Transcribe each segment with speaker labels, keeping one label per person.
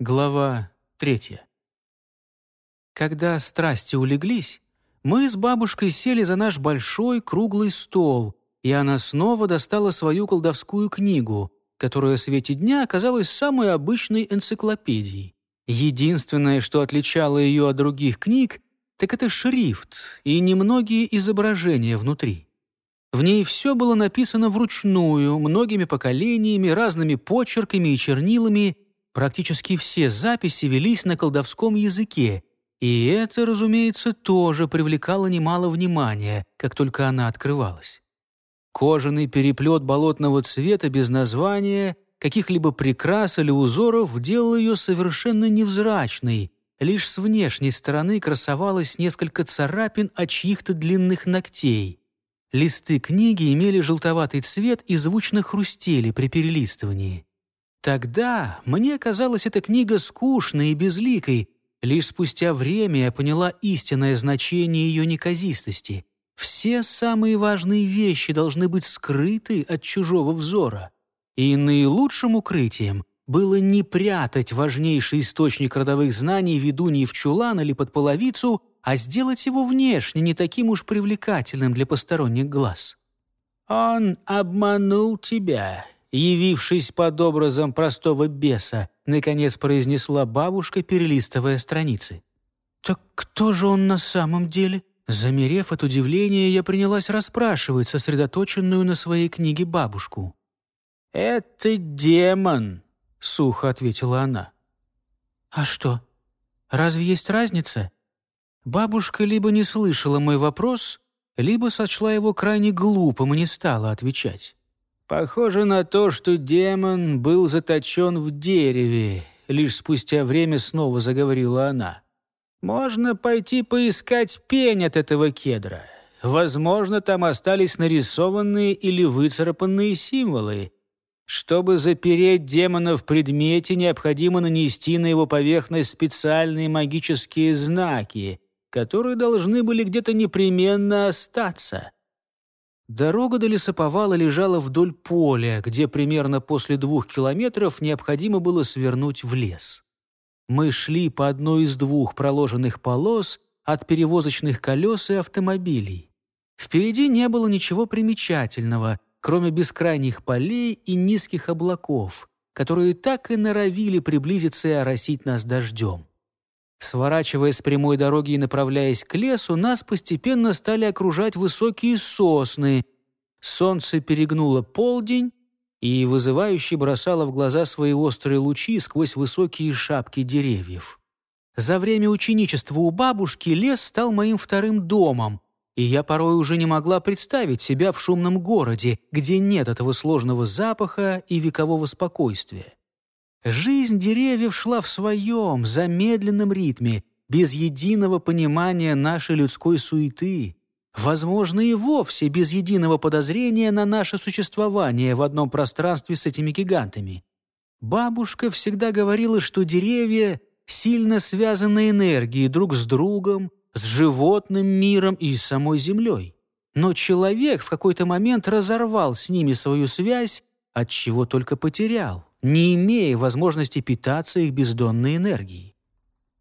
Speaker 1: Глава третья. Когда страсти улеглись, мы с бабушкой сели за наш большой круглый стол, и она снова достала свою колдовскую книгу, которая в свете дня оказалась самой обычной энциклопедией. Единственное, что отличало ее от других книг, так это шрифт и немногие изображения внутри. В ней все было написано вручную, многими поколениями, разными почерками и чернилами. Практически все записи велись на колдовском языке, и это, разумеется, тоже привлекало немало внимания, как только она открывалась. Кожаный переплет болотного цвета без названия, каких-либо прикрас или узоров делал ее совершенно невзрачной. Лишь с внешней стороны красовалось несколько царапин от чьих-то длинных ногтей. Листы книги имели желтоватый цвет и звучно хрустели при перелистывании. Тогда мне казалась эта книга скучной и безликой, Лишь спустя время я поняла истинное значение ее неказистости. Все самые важные вещи должны быть скрыты от чужого взора. И наилучшим укрытием было не прятать важнейший источник родовых знаний ведуньи в чулан или под половицу, а сделать его внешне не таким уж привлекательным для посторонних глаз. «Он обманул тебя», явившись под образом простого беса, наконец произнесла бабушка, перелистывая страницы. «Так кто же он на самом деле?» Замерев от удивления, я принялась расспрашивать сосредоточенную на своей книге бабушку. «Это демон», — сухо ответила она. «А что, разве есть разница?» Бабушка либо не слышала мой вопрос, либо сочла его крайне глупым и не стала отвечать. Похоже на то, что демон был заточен в дереве. Лишь спустя время снова заговорила она. Можно пойти поискать пень от этого кедра. Возможно, там остались нарисованные или выцарапанные символы. Чтобы запереть демона в предмете, необходимо нанести на его поверхность специальные магические знаки, которые должны были где-то непременно остаться. Дорога до лесоповала лежала вдоль поля, где примерно после двух километров необходимо было свернуть в лес. Мы шли по одной из двух проложенных полос от перевозочных колес и автомобилей. Впереди не было ничего примечательного, кроме бескрайних полей и низких облаков, которые так и норовили приблизиться и оросить нас дождем. Сворачивая с прямой дороги и направляясь к лесу, нас постепенно стали окружать высокие сосны. Солнце перегнуло полдень и вызывающе бросало в глаза свои острые лучи сквозь высокие шапки деревьев. За время ученичества у бабушки лес стал моим вторым домом, и я порой уже не могла представить себя в шумном городе, где нет этого сложного запаха и векового спокойствия. Жизнь деревьев шла в своем замедленном ритме, без единого понимания нашей людской суеты, возможно, и вовсе без единого подозрения на наше существование в одном пространстве с этими гигантами. Бабушка всегда говорила, что деревья сильно связаны энергией друг с другом, с животным миром и с самой землей. Но человек в какой-то момент разорвал с ними свою связь, от чего только потерял не имея возможности питаться их бездонной энергией.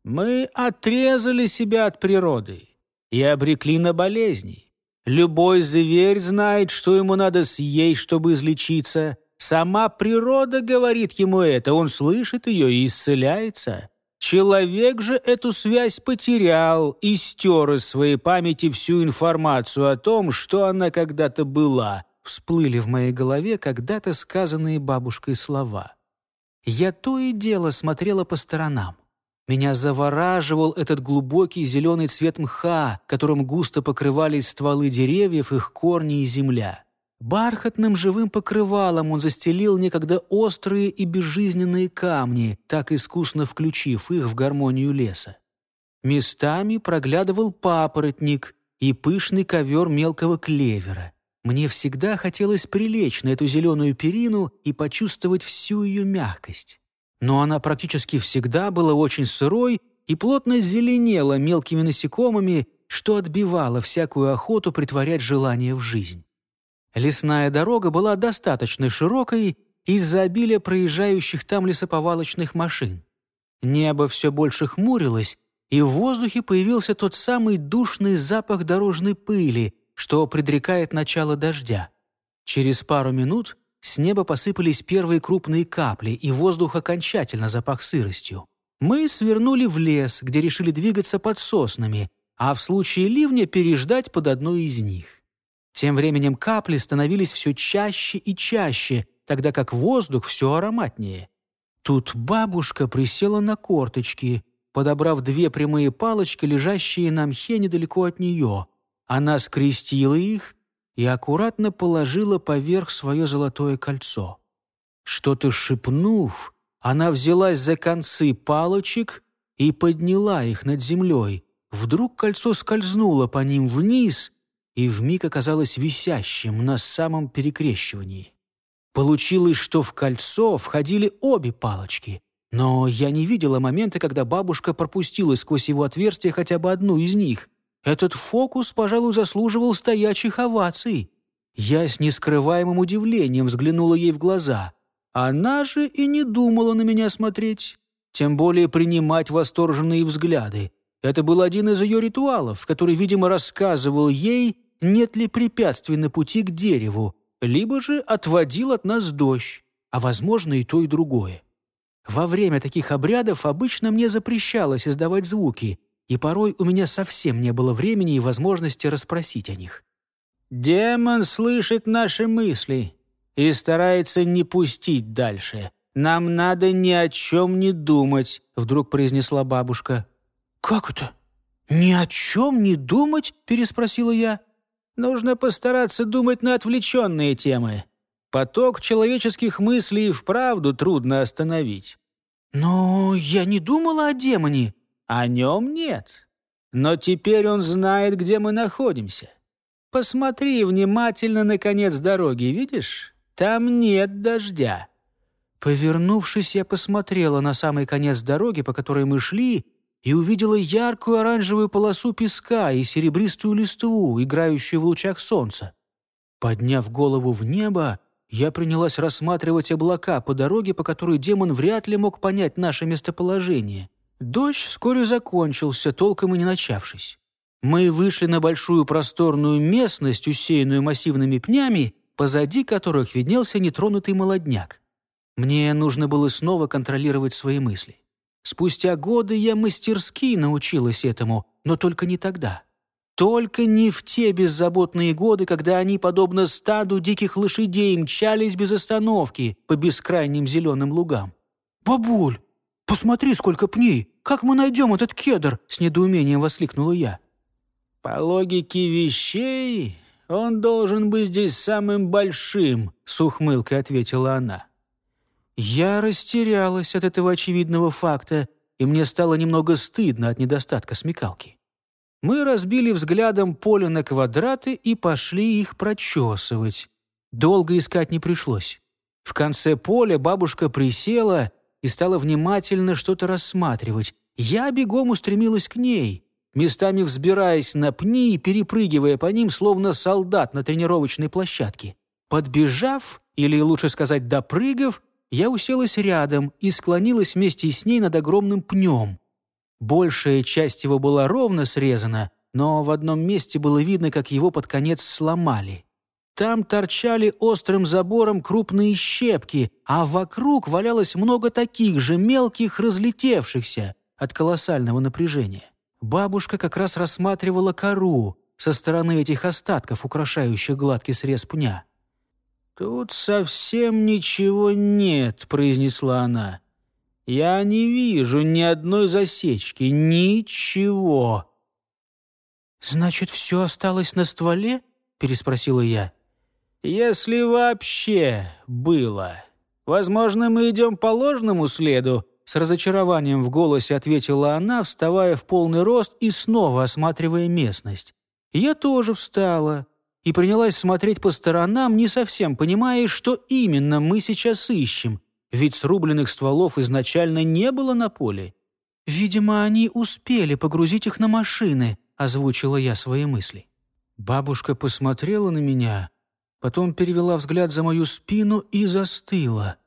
Speaker 1: Мы отрезали себя от природы и обрекли на болезни. Любой зверь знает, что ему надо съесть, чтобы излечиться. Сама природа говорит ему это, он слышит ее и исцеляется. Человек же эту связь потерял и стер из своей памяти всю информацию о том, что она когда-то была, всплыли в моей голове когда-то сказанные бабушкой слова. Я то и дело смотрела по сторонам. Меня завораживал этот глубокий зеленый цвет мха, которым густо покрывались стволы деревьев, их корни и земля. Бархатным живым покрывалом он застелил некогда острые и безжизненные камни, так искусно включив их в гармонию леса. Местами проглядывал папоротник и пышный ковер мелкого клевера. Мне всегда хотелось прилечь на эту зеленую перину и почувствовать всю ее мягкость. Но она практически всегда была очень сырой и плотно зеленела мелкими насекомыми, что отбивало всякую охоту притворять желание в жизнь. Лесная дорога была достаточно широкой из-за обилия проезжающих там лесоповалочных машин. Небо все больше хмурилось, и в воздухе появился тот самый душный запах дорожной пыли, что предрекает начало дождя. Через пару минут с неба посыпались первые крупные капли, и воздух окончательно запах сыростью. Мы свернули в лес, где решили двигаться под соснами, а в случае ливня переждать под одной из них. Тем временем капли становились все чаще и чаще, тогда как воздух все ароматнее. Тут бабушка присела на корточки, подобрав две прямые палочки, лежащие на мхе недалеко от нее. Она скрестила их и аккуратно положила поверх свое золотое кольцо. Что-то шепнув, она взялась за концы палочек и подняла их над землей. Вдруг кольцо скользнуло по ним вниз и вмиг оказалось висящим на самом перекрещивании. Получилось, что в кольцо входили обе палочки, но я не видела момента, когда бабушка пропустила сквозь его отверстие хотя бы одну из них. Этот фокус, пожалуй, заслуживал стоячих оваций. Я с нескрываемым удивлением взглянула ей в глаза. Она же и не думала на меня смотреть, тем более принимать восторженные взгляды. Это был один из ее ритуалов, который, видимо, рассказывал ей, нет ли препятствий на пути к дереву, либо же отводил от нас дождь, а, возможно, и то, и другое. Во время таких обрядов обычно мне запрещалось издавать звуки, и порой у меня совсем не было времени и возможности расспросить о них. «Демон слышит наши мысли и старается не пустить дальше. Нам надо ни о чем не думать», — вдруг произнесла бабушка. «Как это? Ни о чем не думать?» — переспросила я. «Нужно постараться думать на отвлеченные темы. Поток человеческих мыслей вправду трудно остановить». «Но я не думала о демоне». «О нем нет. Но теперь он знает, где мы находимся. Посмотри внимательно на конец дороги, видишь? Там нет дождя». Повернувшись, я посмотрела на самый конец дороги, по которой мы шли, и увидела яркую оранжевую полосу песка и серебристую листву, играющую в лучах солнца. Подняв голову в небо, я принялась рассматривать облака по дороге, по которой демон вряд ли мог понять наше местоположение. Дождь вскоре закончился, толком и не начавшись. Мы вышли на большую просторную местность, усеянную массивными пнями, позади которых виднелся нетронутый молодняк. Мне нужно было снова контролировать свои мысли. Спустя годы я мастерски научилась этому, но только не тогда. Только не в те беззаботные годы, когда они, подобно стаду диких лошадей, мчались без остановки по бескрайним зеленым лугам. «Бабуль, посмотри, сколько пней! Как мы найдем этот кедр?» — с недоумением воскликнула я. «По логике вещей, он должен быть здесь самым большим», — с ухмылкой ответила она. Я растерялась от этого очевидного факта, и мне стало немного стыдно от недостатка смекалки. Мы разбили взглядом поле на квадраты и пошли их прочесывать. Долго искать не пришлось. В конце поля бабушка присела и стала внимательно что-то рассматривать. Я бегом устремилась к ней, местами взбираясь на пни и перепрыгивая по ним, словно солдат на тренировочной площадке. Подбежав, или лучше сказать, допрыгав, я уселась рядом и склонилась вместе с ней над огромным пнем. Большая часть его была ровно срезана, но в одном месте было видно, как его под конец сломали. Там торчали острым забором крупные щепки, а вокруг валялось много таких же мелких, разлетевшихся от колоссального напряжения. Бабушка как раз рассматривала кору со стороны этих остатков, украшающих гладкий срез пня. «Тут совсем ничего нет», — произнесла она. «Я не вижу ни одной засечки, ничего». «Значит, все осталось на стволе?» — переспросила я. «Если вообще было. Возможно, мы идем по ложному следу», с разочарованием в голосе ответила она, вставая в полный рост и снова осматривая местность. Я тоже встала и принялась смотреть по сторонам, не совсем понимая, что именно мы сейчас ищем, ведь срубленных стволов изначально не было на поле. «Видимо, они успели погрузить их на машины», — озвучила я свои мысли. Бабушка посмотрела на меня, потом перевела взгляд за мою спину и застыла.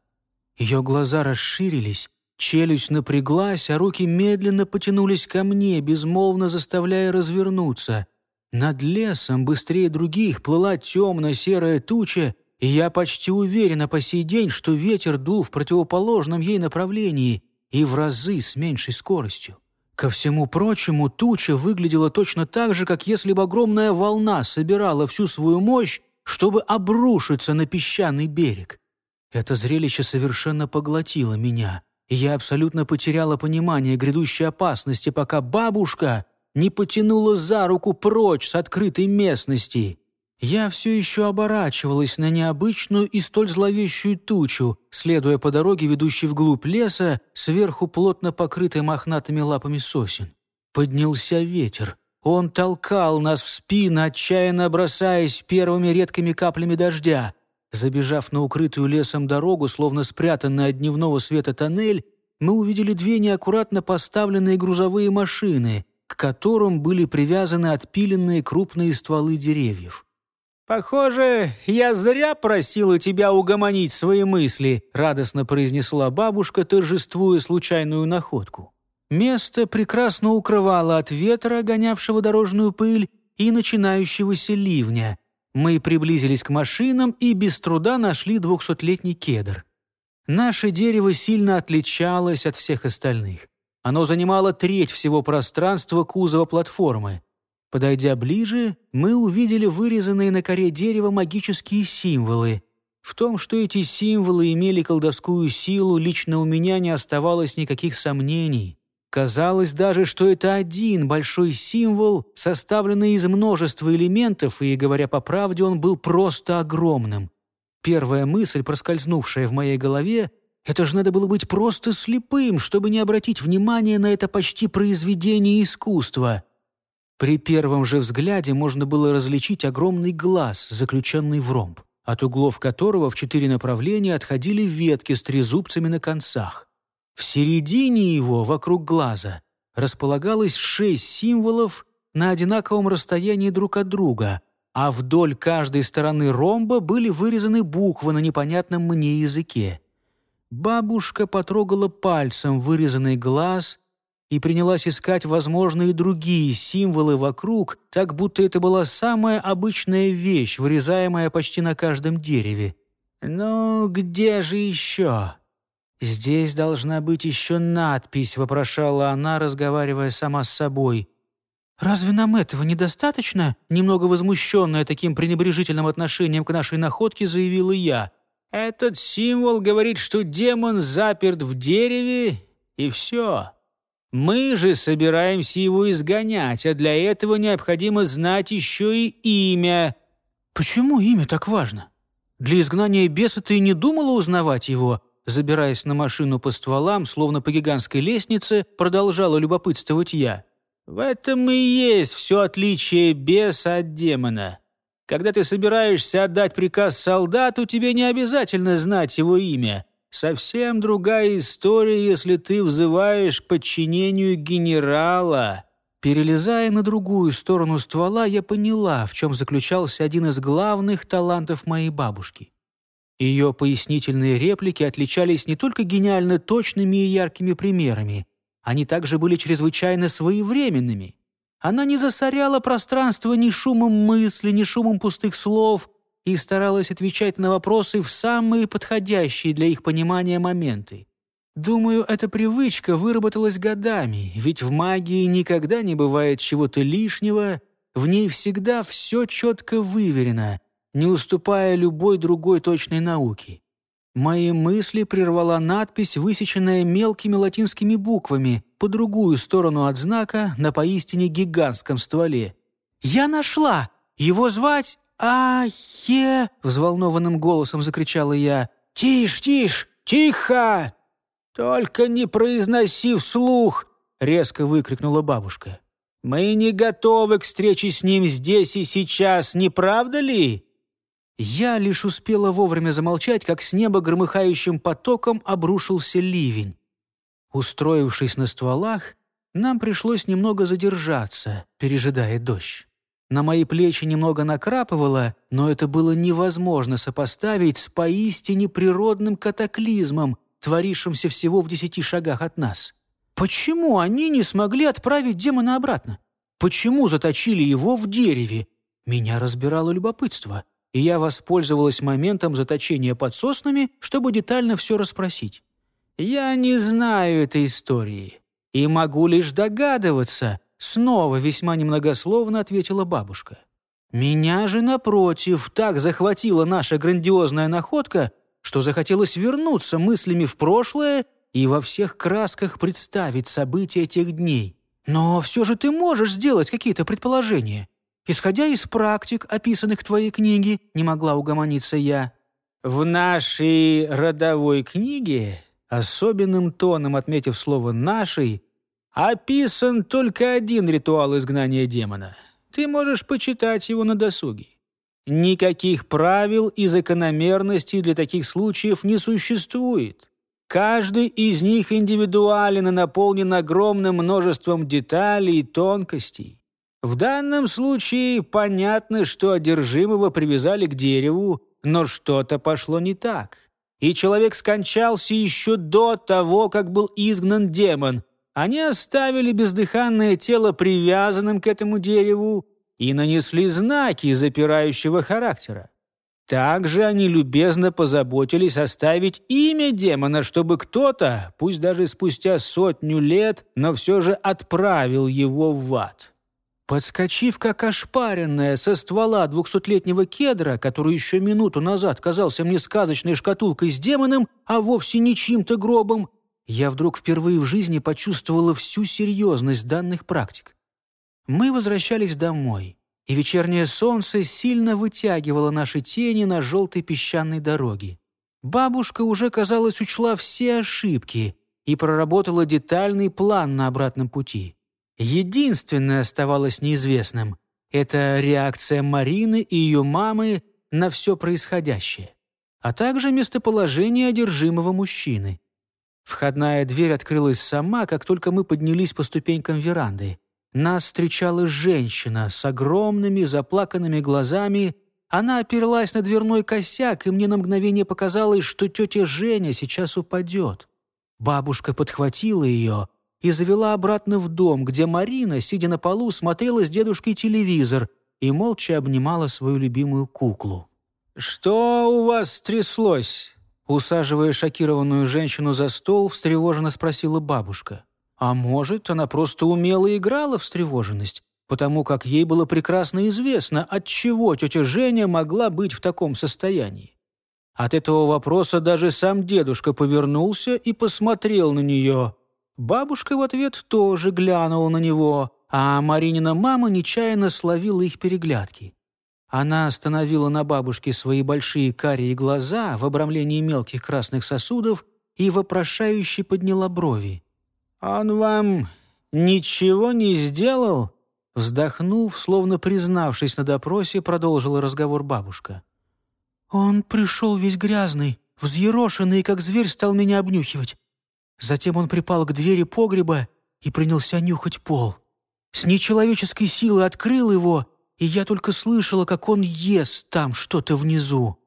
Speaker 1: Ее глаза расширились, Челюсть напряглась, а руки медленно потянулись ко мне, безмолвно заставляя развернуться. Над лесом быстрее других плыла темно-серая туча, и я почти уверена по сей день, что ветер дул в противоположном ей направлении и в разы с меньшей скоростью. Ко всему прочему, туча выглядела точно так же, как если бы огромная волна собирала всю свою мощь, чтобы обрушиться на песчаный берег. Это зрелище совершенно поглотило меня и я абсолютно потеряла понимание грядущей опасности, пока бабушка не потянула за руку прочь с открытой местности. Я все еще оборачивалась на необычную и столь зловещую тучу, следуя по дороге, ведущей вглубь леса, сверху плотно покрытой мохнатыми лапами сосен. Поднялся ветер. Он толкал нас в спину, отчаянно бросаясь первыми редкими каплями дождя. Забежав на укрытую лесом дорогу, словно спрятанный от дневного света тоннель, мы увидели две неаккуратно поставленные грузовые машины, к которым были привязаны отпиленные крупные стволы деревьев. «Похоже, я зря просила тебя угомонить свои мысли», радостно произнесла бабушка, торжествуя случайную находку. Место прекрасно укрывало от ветра, гонявшего дорожную пыль, и начинающегося ливня, мы приблизились к машинам и без труда нашли двухсотлетний кедр. Наше дерево сильно отличалось от всех остальных. Оно занимало треть всего пространства кузова платформы. Подойдя ближе, мы увидели вырезанные на коре дерева магические символы. В том, что эти символы имели колдовскую силу, лично у меня не оставалось никаких сомнений. Казалось даже, что это один большой символ, составленный из множества элементов, и, говоря по правде, он был просто огромным. Первая мысль, проскользнувшая в моей голове, это же надо было быть просто слепым, чтобы не обратить внимания на это почти произведение искусства. При первом же взгляде можно было различить огромный глаз, заключенный в ромб, от углов которого в четыре направления отходили ветки с трезубцами на концах. В середине его, вокруг глаза, располагалось шесть символов на одинаковом расстоянии друг от друга, а вдоль каждой стороны ромба были вырезаны буквы на непонятном мне языке. Бабушка потрогала пальцем вырезанный глаз и принялась искать возможные другие символы вокруг, так будто это была самая обычная вещь, вырезаемая почти на каждом дереве. «Ну, где же еще?» «Здесь должна быть еще надпись», — вопрошала она, разговаривая сама с собой. «Разве нам этого недостаточно?» Немного возмущенная таким пренебрежительным отношением к нашей находке, заявила я. «Этот символ говорит, что демон заперт в дереве, и все. Мы же собираемся его изгонять, а для этого необходимо знать еще и имя». «Почему имя так важно? Для изгнания беса ты не думала узнавать его?» Забираясь на машину по стволам, словно по гигантской лестнице, продолжала любопытствовать я. «В этом и есть все отличие беса от демона. Когда ты собираешься отдать приказ солдату, тебе не обязательно знать его имя. Совсем другая история, если ты взываешь к подчинению генерала». Перелезая на другую сторону ствола, я поняла, в чем заключался один из главных талантов моей бабушки. Ее пояснительные реплики отличались не только гениально точными и яркими примерами, они также были чрезвычайно своевременными. Она не засоряла пространство ни шумом мысли, ни шумом пустых слов и старалась отвечать на вопросы в самые подходящие для их понимания моменты. Думаю, эта привычка выработалась годами, ведь в магии никогда не бывает чего-то лишнего, в ней всегда все четко выверено — не уступая любой другой точной науке. Мои мысли прервала надпись, высеченная мелкими латинскими буквами по другую сторону от знака на поистине гигантском стволе. «Я нашла! Его звать Ахе!» — взволнованным голосом закричала я. «Тише, тише! Тихо! Только не произноси вслух!» — резко выкрикнула бабушка. «Мы не готовы к встрече с ним здесь и сейчас, не правда ли?» Я лишь успела вовремя замолчать, как с неба громыхающим потоком обрушился ливень. Устроившись на стволах, нам пришлось немного задержаться, пережидая дождь. На мои плечи немного накрапывало, но это было невозможно сопоставить с поистине природным катаклизмом, творившемся всего в десяти шагах от нас. Почему они не смогли отправить демона обратно? Почему заточили его в дереве? Меня разбирало любопытство, и я воспользовалась моментом заточения под соснами, чтобы детально все расспросить. Я не знаю этой истории и могу лишь догадываться, снова весьма немногословно ответила бабушка. Меня же, напротив, так захватила наша грандиозная находка, что захотелось вернуться мыслями в прошлое и во всех красках представить события тех дней. Но все же ты можешь сделать какие-то предположения. Исходя из практик, описанных в твоей книге, не могла угомониться я. В нашей родовой книге, особенным тоном отметив слово «нашей», описан только один ритуал изгнания демона. Ты можешь почитать его на досуге. Никаких правил и закономерностей для таких случаев не существует. Каждый из них индивидуален и наполнен огромным множеством деталей и тонкостей. В данном случае понятно, что одержимого привязали к дереву, но что-то пошло не так. И человек скончался еще до того, как был изгнан демон. Они оставили бездыханное тело привязанным к этому дереву и нанесли знаки запирающего характера. Также они любезно позаботились оставить имя демона, чтобы кто-то, пусть даже спустя сотню лет, но все же отправил его в ад. Подскочив, как ошпаренная, со ствола двухсотлетнего кедра, который еще минуту назад казался мне сказочной шкатулкой с демоном, а вовсе не чьим-то гробом, я вдруг впервые в жизни почувствовала всю серьезность данных практик. Мы возвращались домой и вечернее солнце сильно вытягивало наши тени на желтой песчаной дороге. Бабушка уже, казалось, учла все ошибки и проработала детальный план на обратном пути. Единственное оставалось неизвестным — это реакция Марины и ее мамы на все происходящее, а также местоположение одержимого мужчины. Входная дверь открылась сама, как только мы поднялись по ступенькам веранды. Нас встречала женщина с огромными заплаканными глазами. Она оперлась на дверной косяк, и мне на мгновение показалось, что тетя Женя сейчас упадет. Бабушка подхватила ее и завела обратно в дом, где Марина, сидя на полу, смотрела с дедушкой телевизор и молча обнимала свою любимую куклу. «Что у вас стряслось?» Усаживая шокированную женщину за стол, встревоженно спросила бабушка. А может, она просто умело играла в встревоженность, потому как ей было прекрасно известно, от чего тетя Женя могла быть в таком состоянии. От этого вопроса даже сам дедушка повернулся и посмотрел на нее. Бабушка в ответ тоже глянула на него, а Маринина мама нечаянно словила их переглядки. Она остановила на бабушке свои большие карие глаза в обрамлении мелких красных сосудов и вопрошающе подняла брови. «Он вам ничего не сделал?» Вздохнув, словно признавшись на допросе, продолжила разговор бабушка. «Он пришел весь грязный, взъерошенный, как зверь стал меня обнюхивать. Затем он припал к двери погреба и принялся нюхать пол. С нечеловеческой силой открыл его, и я только слышала, как он ест там что-то внизу.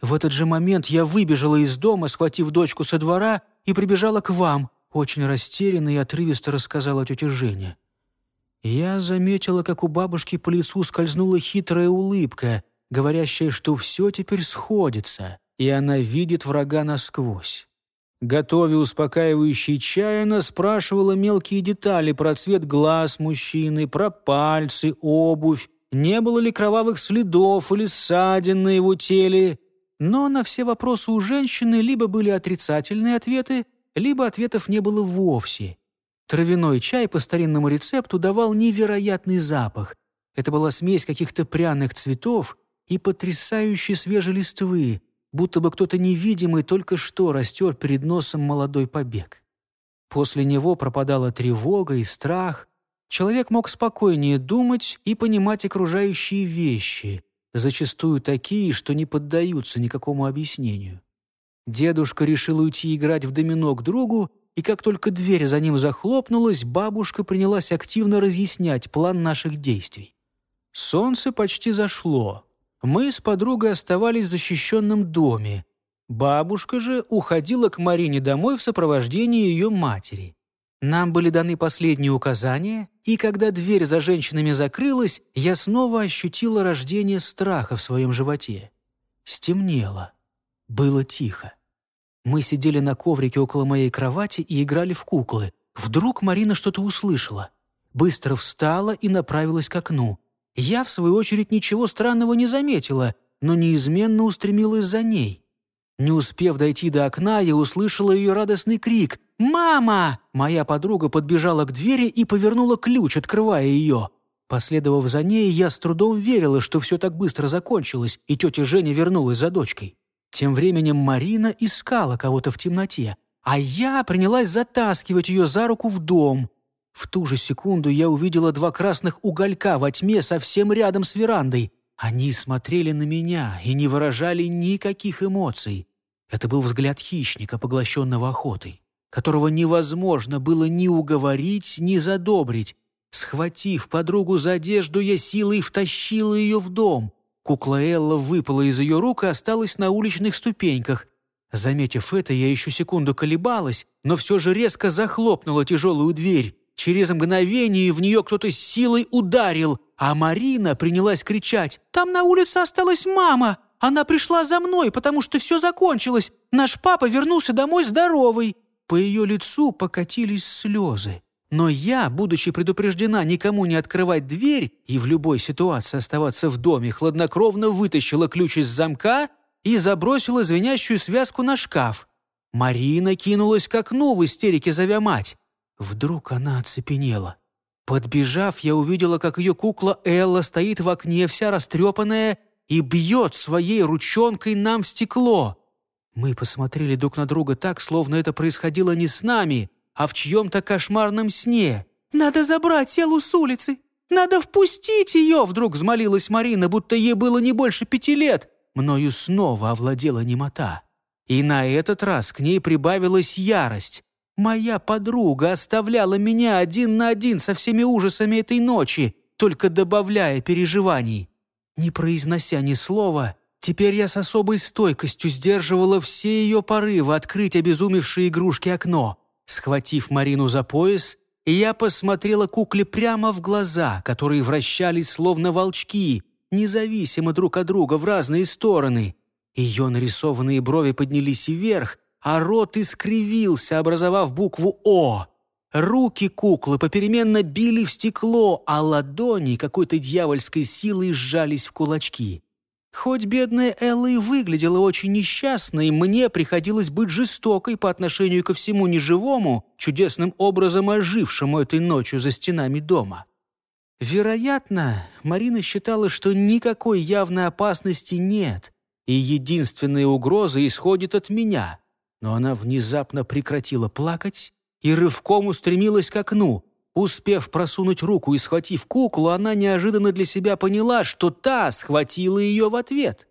Speaker 1: В этот же момент я выбежала из дома, схватив дочку со двора, и прибежала к вам, очень растерянно и отрывисто рассказала тетя Женя. Я заметила, как у бабушки по лицу скользнула хитрая улыбка, говорящая, что все теперь сходится, и она видит врага насквозь. Готовя успокаивающий чай, она спрашивала мелкие детали про цвет глаз мужчины, про пальцы, обувь, не было ли кровавых следов или ссадин на его теле. Но на все вопросы у женщины либо были отрицательные ответы, либо ответов не было вовсе. Травяной чай по старинному рецепту давал невероятный запах. Это была смесь каких-то пряных цветов и потрясающей свежей листвы, будто бы кто-то невидимый только что растет перед носом молодой побег. После него пропадала тревога и страх. Человек мог спокойнее думать и понимать окружающие вещи, зачастую такие, что не поддаются никакому объяснению. Дедушка решил уйти играть в домино к другу, и как только дверь за ним захлопнулась, бабушка принялась активно разъяснять план наших действий. Солнце почти зашло. Мы с подругой оставались в защищенном доме. Бабушка же уходила к Марине домой в сопровождении ее матери. Нам были даны последние указания, и когда дверь за женщинами закрылась, я снова ощутила рождение страха в своем животе. Стемнело. Было тихо. Мы сидели на коврике около моей кровати и играли в куклы. Вдруг Марина что-то услышала. Быстро встала и направилась к окну. Я, в свою очередь, ничего странного не заметила, но неизменно устремилась за ней. Не успев дойти до окна, я услышала ее радостный крик «Мама!». Моя подруга подбежала к двери и повернула ключ, открывая ее. Последовав за ней, я с трудом верила, что все так быстро закончилось, и тетя Женя вернулась за дочкой. Тем временем Марина искала кого-то в темноте, а я принялась затаскивать ее за руку в дом. В ту же секунду я увидела два красных уголька во тьме совсем рядом с верандой. Они смотрели на меня и не выражали никаких эмоций. Это был взгляд хищника, поглощенного охотой которого невозможно было ни уговорить, ни задобрить. Схватив подругу за одежду, я силой втащила ее в дом. Кукла Элла выпала из ее рук и осталась на уличных ступеньках. Заметив это, я еще секунду колебалась, но все же резко захлопнула тяжелую дверь. Через мгновение в нее кто-то с силой ударил, а Марина принялась кричать «Там на улице осталась мама! Она пришла за мной, потому что все закончилось! Наш папа вернулся домой здоровый!» По ее лицу покатились слезы. Но я, будучи предупреждена никому не открывать дверь и в любой ситуации оставаться в доме, хладнокровно вытащила ключ из замка и забросила звенящую связку на шкаф. Марина кинулась к окну в истерике, зовя мать. Вдруг она оцепенела. Подбежав, я увидела, как ее кукла Элла стоит в окне, вся растрепанная, и бьет своей ручонкой нам в стекло. Мы посмотрели друг на друга так, словно это происходило не с нами, а в чьем-то кошмарном сне. «Надо забрать телу с улицы! Надо впустить ее!» Вдруг взмолилась Марина, будто ей было не больше пяти лет. Мною снова овладела немота. И на этот раз к ней прибавилась ярость. Моя подруга оставляла меня один на один со всеми ужасами этой ночи, только добавляя переживаний. Не произнося ни слова, Теперь я с особой стойкостью сдерживала все ее порывы открыть обезумевшие игрушки окно. Схватив Марину за пояс, я посмотрела кукле прямо в глаза, которые вращались словно волчки, независимо друг от друга в разные стороны. Ее нарисованные брови поднялись вверх, а рот искривился, образовав букву «О». Руки куклы попеременно били в стекло, а ладони какой-то дьявольской силой сжались в кулачки. Хоть бедная Элла и выглядела очень несчастной, мне приходилось быть жестокой по отношению ко всему неживому, чудесным образом ожившему этой ночью за стенами дома. Вероятно, Марина считала, что никакой явной опасности нет, и единственная угроза исходит от меня. Но она внезапно прекратила плакать и рывком устремилась к окну, Успев просунуть руку и схватив куклу, она неожиданно для себя поняла, что та схватила ее в ответ.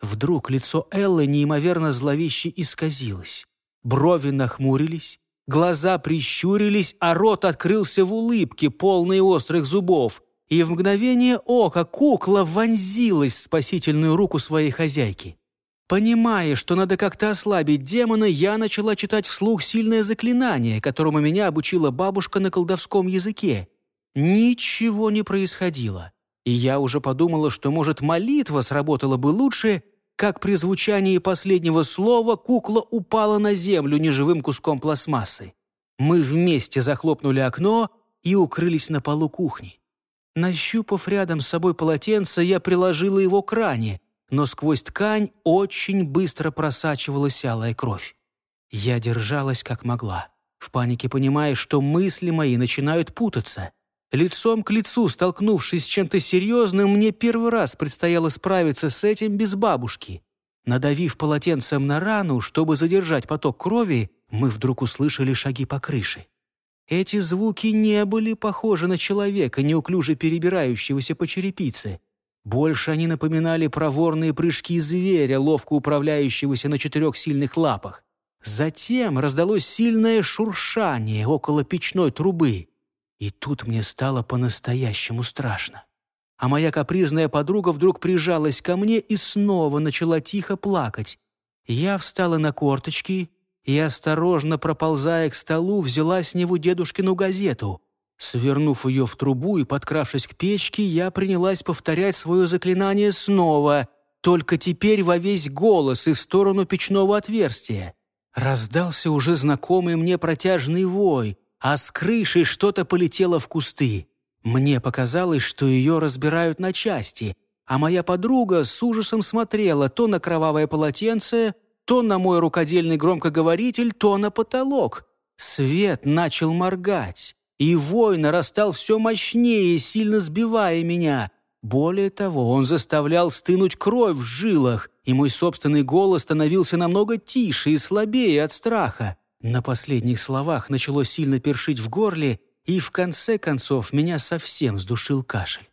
Speaker 1: Вдруг лицо Эллы неимоверно зловеще исказилось. Брови нахмурились, глаза прищурились, а рот открылся в улыбке, полной острых зубов. И в мгновение ока кукла вонзилась в спасительную руку своей хозяйки. Понимая, что надо как-то ослабить демона, я начала читать вслух сильное заклинание, которому меня обучила бабушка на колдовском языке. Ничего не происходило. И я уже подумала, что, может, молитва сработала бы лучше, как при звучании последнего слова кукла упала на землю неживым куском пластмассы. Мы вместе захлопнули окно и укрылись на полу кухни. Нащупав рядом с собой полотенце, я приложила его к ране — но сквозь ткань очень быстро просачивалась алая кровь. Я держалась как могла, в панике понимая, что мысли мои начинают путаться. Лицом к лицу, столкнувшись с чем-то серьезным, мне первый раз предстояло справиться с этим без бабушки. Надавив полотенцем на рану, чтобы задержать поток крови, мы вдруг услышали шаги по крыше. Эти звуки не были похожи на человека, неуклюже перебирающегося по черепице. Больше они напоминали проворные прыжки зверя, ловко управляющегося на четырех сильных лапах. Затем раздалось сильное шуршание около печной трубы. И тут мне стало по-настоящему страшно. А моя капризная подруга вдруг прижалась ко мне и снова начала тихо плакать. Я встала на корточки и, осторожно проползая к столу, взяла с него дедушкину газету. Свернув ее в трубу и подкравшись к печке, я принялась повторять свое заклинание снова, только теперь во весь голос и в сторону печного отверстия. Раздался уже знакомый мне протяжный вой, а с крыши что-то полетело в кусты. Мне показалось, что ее разбирают на части, а моя подруга с ужасом смотрела то на кровавое полотенце, то на мой рукодельный громкоговоритель, то на потолок. Свет начал моргать, и вой нарастал все мощнее, сильно сбивая меня. Более того, он заставлял стынуть кровь в жилах, и мой собственный голос становился намного тише и слабее от страха. На последних словах начало сильно першить в горле, и в конце концов меня совсем сдушил кашель.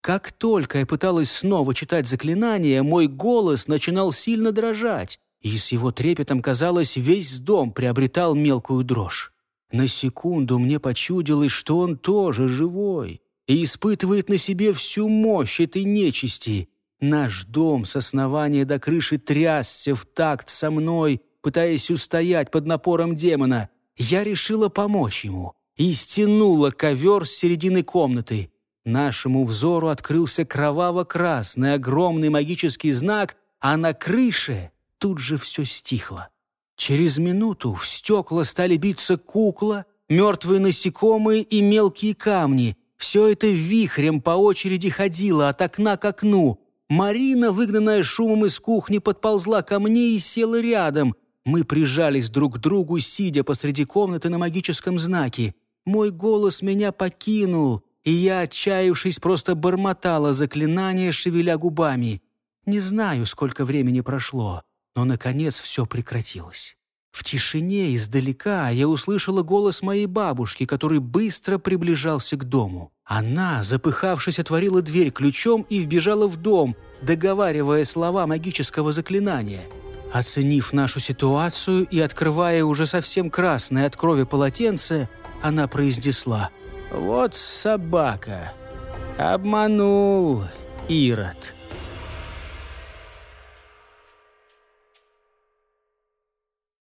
Speaker 1: Как только я пыталась снова читать заклинание, мой голос начинал сильно дрожать, и с его трепетом, казалось, весь дом приобретал мелкую дрожь. На секунду мне почудилось, что он тоже живой и испытывает на себе всю мощь этой нечисти. Наш дом с основания до крыши трясся в такт со мной, пытаясь устоять под напором демона. Я решила помочь ему и стянула ковер с середины комнаты. Нашему взору открылся кроваво-красный огромный магический знак, а на крыше тут же все стихло. Через минуту в стекла стали биться кукла, мертвые насекомые и мелкие камни. Все это вихрем по очереди ходило от окна к окну. Марина, выгнанная шумом из кухни, подползла ко мне и села рядом. Мы прижались друг к другу, сидя посреди комнаты на магическом знаке. Мой голос меня покинул, и я, отчаявшись, просто бормотала заклинание, шевеля губами. Не знаю, сколько времени прошло, но, наконец, все прекратилось. В тишине издалека я услышала голос моей бабушки, который быстро приближался к дому. Она, запыхавшись, отворила дверь ключом и вбежала в дом, договаривая слова магического заклинания. Оценив нашу ситуацию и открывая уже совсем красное от крови полотенце, она произнесла «Вот собака! Обманул, Ирод!»